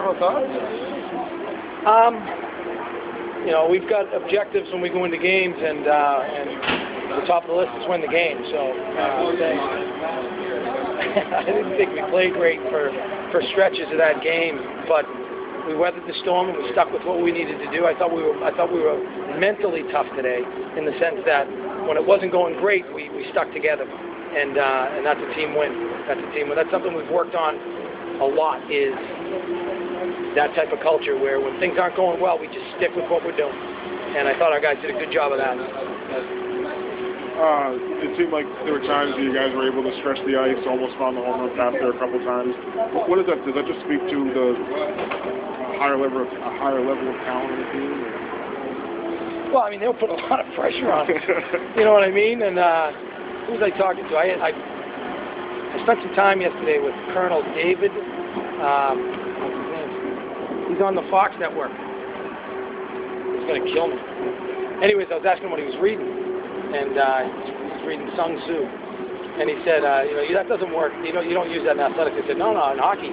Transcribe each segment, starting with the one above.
General thoughts? Um, you know, we've got objectives when we go into games, and uh, and the top of the list is win the game. So uh, I didn't think we played great for for stretches of that game, but we weathered the storm and we stuck with what we needed to do. I thought we were I thought we were mentally tough today in the sense that when it wasn't going great, we, we stuck together, and uh, and that's a team win. That's a team win. That's something we've worked on a lot. Is that type of culture where when things aren't going well, we just stick with what we're doing. And I thought our guys did a good job of that. Uh, it seemed like there were times you guys were able to stretch the ice, almost found the home run path there a couple times. What does that? Does that just speak to the higher level of a higher level of talent in the team? Well, I mean, they'll put a lot of pressure on. you know what I mean? And uh, who was I talking to? I I spent some time yesterday with Colonel David. Um, He's on the Fox network. He's going to kill me. Anyways, I was asking him what he was reading, and uh, he's reading Sun Tzu, and he said, uh, you know, that doesn't work. You know, you don't use that in athletics. I said, no, no, in hockey,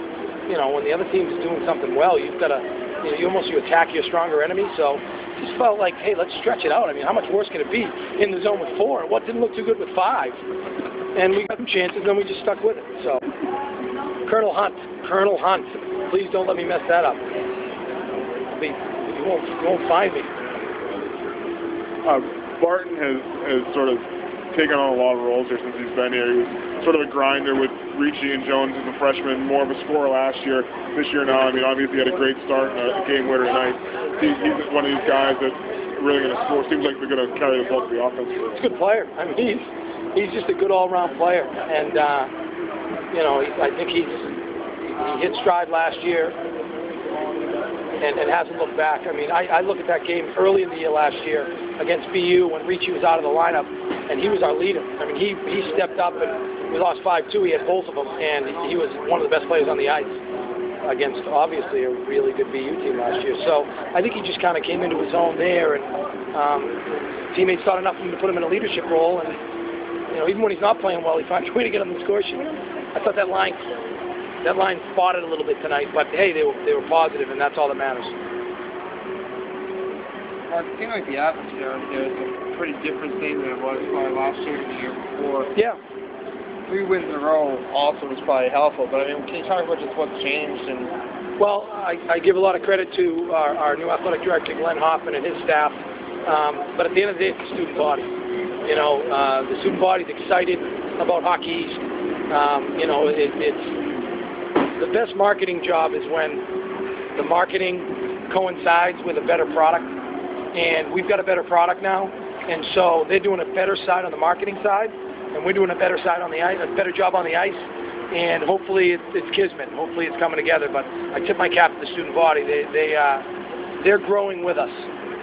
you know, when the other team's doing something well, you've got to, you know, you almost you attack your stronger enemy. So just felt like, hey, let's stretch it out. I mean, how much worse can it be in the zone with four? What didn't look too good with five? And we got some chances, and we just stuck with it. So, Colonel Hunt, Colonel Hunt, please don't let me mess that up be, you won't, you won't find me. Uh, Barton has, has sort of taken on a lot of roles here since he's been here. He was sort of a grinder with Ricci and Jones as a freshman, more of a scorer last year. This year now, I mean, obviously he had a great start and a game winner tonight. He, he's one of these guys that's really going to score. Seems like they're going to carry the ball of the offense. He's a good player. I mean, he's he's just a good all-around player, and uh, you know, I think he's he hit stride last year and, and hasn't looked back. I mean, I, I look at that game early in the year last year against BU when Ricci was out of the lineup, and he was our leader. I mean, he he stepped up and we lost 5-2. He had both of them, and he was one of the best players on the ice against obviously a really good BU team last year. So I think he just kind of came into his own there, and um, teammates thought enough of him to put him in a leadership role. And you know, even when he's not playing well, he finds a way to get on the score sheet. I thought that line that line spotted a little bit tonight, but hey, they were they were positive, and that's all that matters. Well, it seemed like the atmosphere there is a pretty different thing than it was probably last year and the year before. Yeah. Three wins in a row also was probably helpful, but I mean, can you talk about just what's changed and? Well, I, I give a lot of credit to our, our new athletic director, Glenn Hoffman, and his staff. Um, but at the end of the day, it's the student body. You know, uh, the student body is excited about Hockey East. Um, you know, it, it's the best marketing job is when the marketing coincides with a better product. And we've got a better product now. And so they're doing a better side on the marketing side, and we're doing a better side on the ice, a better job on the ice. And hopefully it's, it's kismet. Hopefully it's coming together. But I tip my cap to the student body. They they uh, they're growing with us.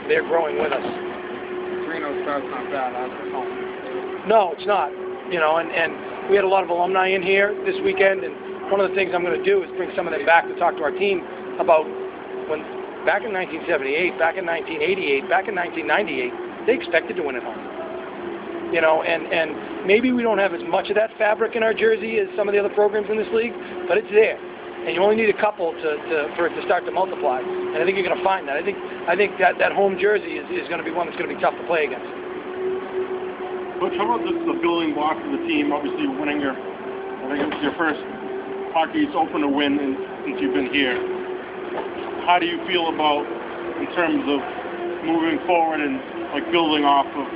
They're growing with us. Reno starts not bad. That's No, it's not. You know, and and we had a lot of alumni in here this weekend, and one of the things I'm going to do is bring some of them back to talk to our team about when back in 1978, back in 1988, back in 1998, they expected to win at home. You know, and and maybe we don't have as much of that fabric in our jersey as some of the other programs in this league, but it's there. And you only need a couple to, to for it to start to multiply. And I think you're going to find that. I think I think that that home jersey is, is going to be one that's going to be tough to play against. Coach, how about the, the building block of the team? Obviously, winning your I think it was your first hockey's open to win since you've been here. How do you feel about in terms of moving forward and like building off of,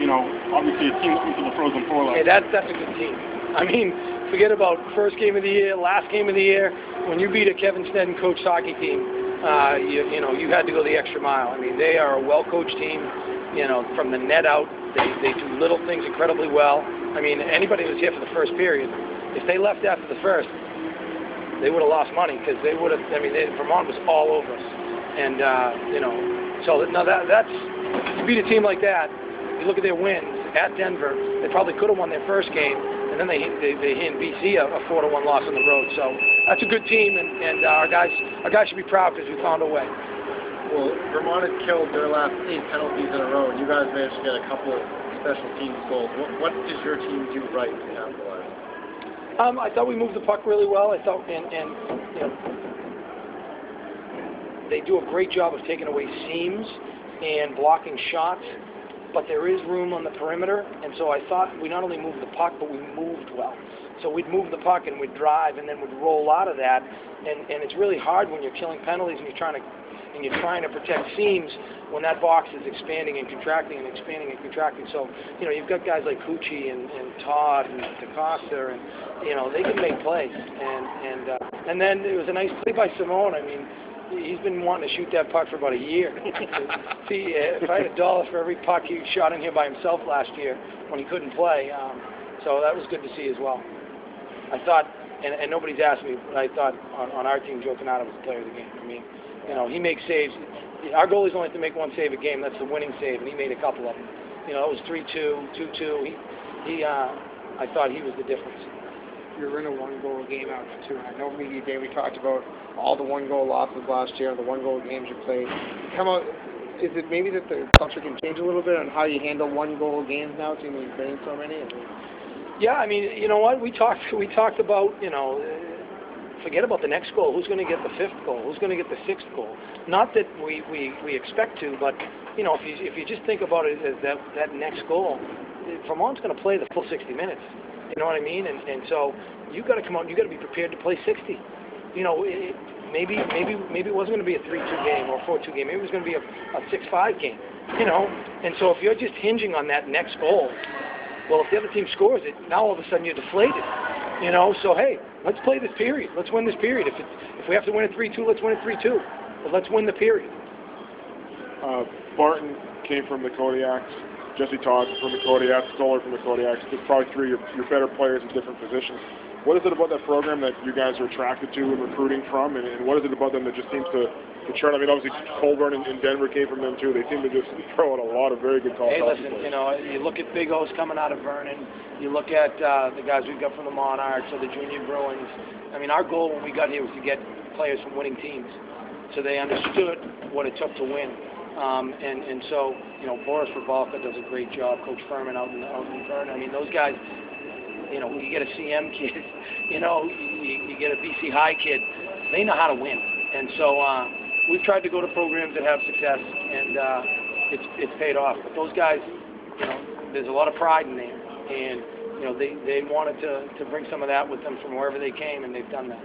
you know, obviously a team went to the Frozen Four last. Yeah, that's that's a good team. I mean, forget about first game of the year, last game of the year. When you beat a Kevin Sneddon coach hockey team, uh, you, you know you had to go the extra mile. I mean, they are a well-coached team. You know, from the net out, they they do little things incredibly well. I mean, anybody was here for the first period, if they left after the first, they would have lost money because they would have. I mean, they, Vermont was all over us, and uh, you know, so no, that that's you beat a team like that. You look at their wins at Denver. They probably could have won their first game, and then they they, they hit BC a, a four to one loss on the road. So that's a good team, and and uh, our guys our guys should be proud because we found a way. Well, Vermont had killed their last eight penalties in a row, and you guys managed to get a couple of special teams goals. What, what does your team do right to capitalize? Um, I thought we moved the puck really well. I thought, and, and you know, they do a great job of taking away seams and blocking shots, but there is room on the perimeter, and so I thought we not only moved the puck, but we moved well. So we'd move the puck and we'd drive, and then we'd roll out of that, and, and it's really hard when you're killing penalties and you're trying to and you're trying to protect seams when that box is expanding and contracting and expanding and contracting. So, you know, you've got guys like Cucci and, and Todd and Da Costa, and you know they can make plays. And and uh, and then it was a nice play by Simone. I mean, he's been wanting to shoot that puck for about a year. See, if I had a dollar for every puck he shot in here by himself last year when he couldn't play, um, so that was good to see as well. I thought, and, and nobody's asked me, but I thought on, on our team, Joe Cannata was the player of the game. I mean, you know, he makes saves. Our goalies only have to make one save a game. That's the winning save, and he made a couple of them. You know, it was 3-2, 2-2. He, he, uh, I thought he was the difference. You're in a one-goal game out too. And I know media day we talked about all the one-goal losses last year, the one-goal games you played. Come out. Is it maybe that the culture can change a little bit on how you handle one-goal games now, seeing you've been in so many? I mean, Yeah, I mean, you know what? We talked. We talked about you know forget about the next goal. Who's going to get the fifth goal? Who's going to get the sixth goal? Not that we, we, we expect to, but you know, if you if you just think about it as that that next goal, Vermont's going to play the full 60 minutes. You know what I mean? And and so you got to come out. You got to be prepared to play 60. You know, it, maybe maybe maybe it wasn't going to be a 3-2 game or a 4-2 game. Maybe it was going to be a, a 6-5 game. You know, and so if you're just hinging on that next goal, well, if the other team scores it, now all of a sudden you're deflated. You know, so hey, let's play this period. Let's win this period. If it, if we have to win three two, let's win three two. But let's win the period. Uh, Barton came from the Kodiaks. Jesse Todd from the Kodiaks. Stollery from the Kodiaks. There's probably three of your, your better players in different positions. What is it about that program that you guys are attracted to and recruiting from, and, and what is it about them that just seems to, to churn? I mean, obviously Colburn and, and Denver came from them too. They seem to just throw out a lot of very good college Hey, listen, players. you know, you look at Big O's coming out of Vernon. You look at uh, the guys we've got from the Monarchs or the Junior Bruins. I mean, our goal when we got here was to get players from winning teams, so they understood what it took to win. Um, and and so you know, Boris Rybalka does a great job. Coach Ferner out in out in Vernon. I mean, those guys. You know, you get a CM kid. You know, you, you get a BC High kid. They know how to win, and so uh, we've tried to go to programs that have success, and uh, it's it's paid off. But those guys, you know, there's a lot of pride in there, and you know, they they wanted to to bring some of that with them from wherever they came, and they've done that.